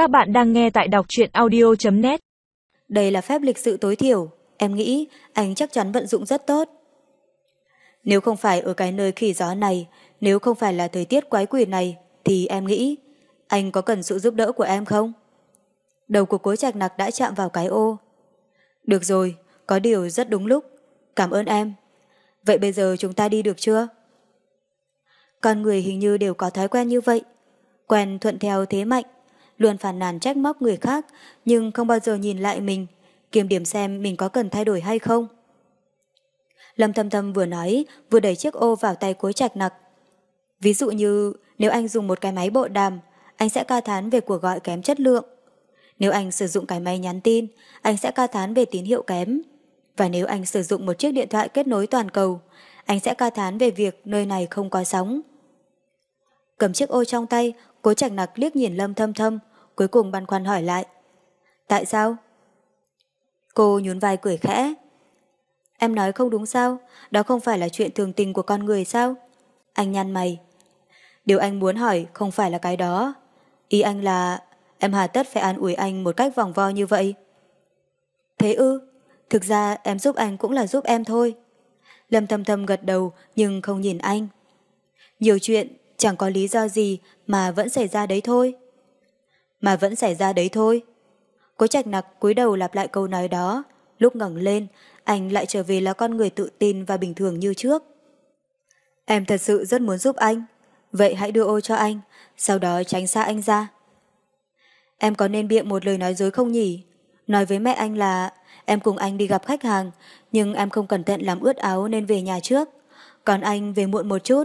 Các bạn đang nghe tại đọc truyện audio.net Đây là phép lịch sự tối thiểu, em nghĩ anh chắc chắn vận dụng rất tốt. Nếu không phải ở cái nơi khỉ gió này, nếu không phải là thời tiết quái quỷ này, thì em nghĩ anh có cần sự giúp đỡ của em không? Đầu của cố trạch nặc đã chạm vào cái ô. Được rồi, có điều rất đúng lúc. Cảm ơn em. Vậy bây giờ chúng ta đi được chưa? Con người hình như đều có thói quen như vậy. Quen thuận theo thế mạnh, luôn phản nàn trách móc người khác, nhưng không bao giờ nhìn lại mình, kiểm điểm xem mình có cần thay đổi hay không. Lâm Thâm Thâm vừa nói, vừa đẩy chiếc ô vào tay cuối trạch nặc. Ví dụ như nếu anh dùng một cái máy bộ đàm, anh sẽ ca thán về cuộc gọi kém chất lượng. Nếu anh sử dụng cái máy nhắn tin, anh sẽ ca thán về tín hiệu kém. Và nếu anh sử dụng một chiếc điện thoại kết nối toàn cầu, anh sẽ ca thán về việc nơi này không có sóng. Cầm chiếc ô trong tay, cố trạch nặc liếc nhìn lâm thâm thâm, cuối cùng băn khoăn hỏi lại. Tại sao? Cô nhún vai cười khẽ. Em nói không đúng sao? Đó không phải là chuyện thường tình của con người sao? Anh nhăn mày. Điều anh muốn hỏi không phải là cái đó. Ý anh là, em hà tất phải an ủi anh một cách vòng vo như vậy. Thế ư? Thực ra em giúp anh cũng là giúp em thôi. Lâm thầm thầm gật đầu nhưng không nhìn anh. Nhiều chuyện, chẳng có lý do gì mà vẫn xảy ra đấy thôi. Mà vẫn xảy ra đấy thôi. Cố trạch nặc cúi đầu lặp lại câu nói đó. Lúc ngẩng lên, anh lại trở về là con người tự tin và bình thường như trước. Em thật sự rất muốn giúp anh. Vậy hãy đưa ô cho anh, sau đó tránh xa anh ra. Em có nên biện một lời nói dối không nhỉ? Nói với mẹ anh là em cùng anh đi gặp khách hàng, nhưng em không cẩn thận làm ướt áo nên về nhà trước. Còn anh về muộn một chút.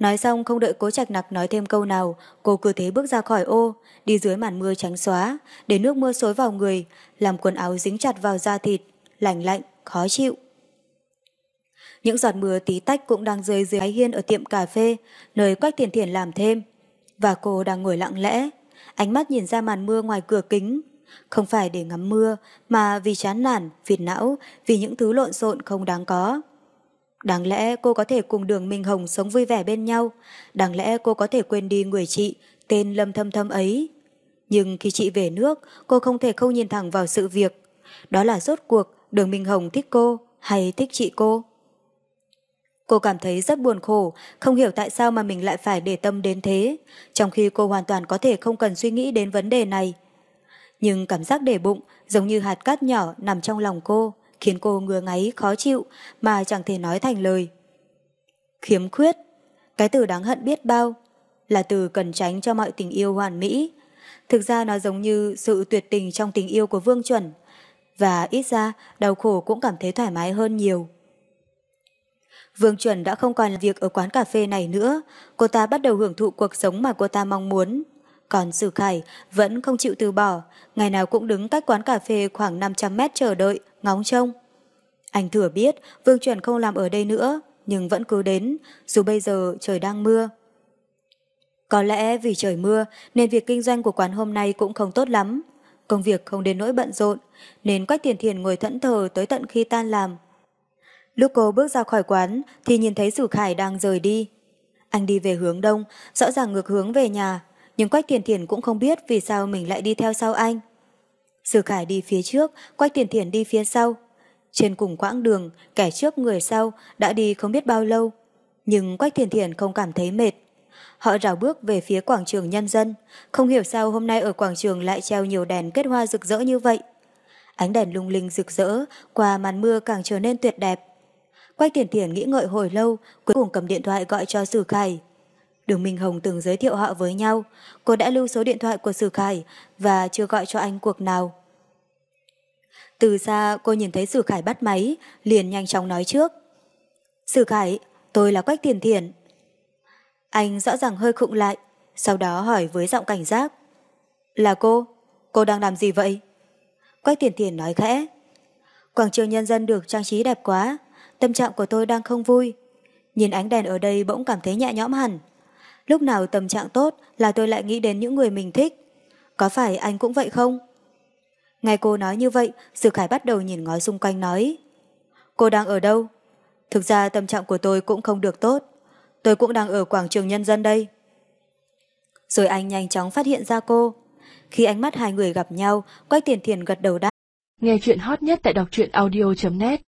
Nói xong không đợi cố trạch nặc nói thêm câu nào, cô cứ thế bước ra khỏi ô, đi dưới màn mưa tránh xóa, để nước mưa xối vào người, làm quần áo dính chặt vào da thịt, lạnh lạnh, khó chịu. Những giọt mưa tí tách cũng đang rơi dưới ái hiên ở tiệm cà phê, nơi Quách Tiền Thiền làm thêm. Và cô đang ngồi lặng lẽ, ánh mắt nhìn ra màn mưa ngoài cửa kính. Không phải để ngắm mưa, mà vì chán nản, phiền não, vì những thứ lộn xộn không đáng có. Đáng lẽ cô có thể cùng đường Minh Hồng sống vui vẻ bên nhau, đáng lẽ cô có thể quên đi người chị, tên Lâm Thâm Thâm ấy. Nhưng khi chị về nước, cô không thể không nhìn thẳng vào sự việc. Đó là rốt cuộc đường Minh Hồng thích cô hay thích chị cô. Cô cảm thấy rất buồn khổ, không hiểu tại sao mà mình lại phải để tâm đến thế, trong khi cô hoàn toàn có thể không cần suy nghĩ đến vấn đề này. Nhưng cảm giác để bụng giống như hạt cát nhỏ nằm trong lòng cô, khiến cô ngứa ngáy khó chịu mà chẳng thể nói thành lời. Khiếm khuyết, cái từ đáng hận biết bao, là từ cần tránh cho mọi tình yêu hoàn mỹ. Thực ra nó giống như sự tuyệt tình trong tình yêu của Vương Chuẩn, và ít ra đau khổ cũng cảm thấy thoải mái hơn nhiều. Vương Chuẩn đã không còn làm việc ở quán cà phê này nữa, cô ta bắt đầu hưởng thụ cuộc sống mà cô ta mong muốn. Còn Sử Khải vẫn không chịu từ bỏ, ngày nào cũng đứng cách quán cà phê khoảng 500 mét chờ đợi, ngóng trông. Anh thừa biết Vương Chuẩn không làm ở đây nữa, nhưng vẫn cứ đến, dù bây giờ trời đang mưa. Có lẽ vì trời mưa nên việc kinh doanh của quán hôm nay cũng không tốt lắm. Công việc không đến nỗi bận rộn, nên Quách Tiền Thiền ngồi thẫn thờ tới tận khi tan làm. Lúc cô bước ra khỏi quán thì nhìn thấy Sử Khải đang rời đi. Anh đi về hướng đông, rõ ràng ngược hướng về nhà, nhưng Quách Tiền Thiền cũng không biết vì sao mình lại đi theo sau anh. Sử Khải đi phía trước, Quách Tiền Thiền đi phía sau. Trên cùng quãng đường, kẻ trước người sau đã đi không biết bao lâu. Nhưng Quách Thiền Thiền không cảm thấy mệt. Họ rào bước về phía quảng trường nhân dân. Không hiểu sao hôm nay ở quảng trường lại treo nhiều đèn kết hoa rực rỡ như vậy. Ánh đèn lung linh rực rỡ, qua màn mưa càng trở nên tuyệt đẹp. Quách Thiền Thiền nghĩ ngợi hồi lâu, cuối cùng cầm điện thoại gọi cho Sử Khải. Đường Minh Hồng từng giới thiệu họ với nhau, cô đã lưu số điện thoại của Sử Khải và chưa gọi cho anh cuộc nào. Từ xa cô nhìn thấy Sử Khải bắt máy, liền nhanh chóng nói trước. Sử Khải, tôi là Quách Tiền Thiền. Anh rõ ràng hơi khụng lại, sau đó hỏi với giọng cảnh giác. Là cô? Cô đang làm gì vậy? Quách Tiền Thiền nói khẽ. Quảng trường nhân dân được trang trí đẹp quá, tâm trạng của tôi đang không vui. Nhìn ánh đèn ở đây bỗng cảm thấy nhẹ nhõm hẳn. Lúc nào tâm trạng tốt là tôi lại nghĩ đến những người mình thích. Có phải anh cũng vậy không? Nghe cô nói như vậy, Sử Khải bắt đầu nhìn ngó xung quanh nói. Cô đang ở đâu? Thực ra tâm trạng của tôi cũng không được tốt. Tôi cũng đang ở quảng trường nhân dân đây. Rồi anh nhanh chóng phát hiện ra cô. Khi ánh mắt hai người gặp nhau, Quách Tiền Thiền gật đầu đáp. Nghe chuyện hot nhất tại đọc truyện audio.net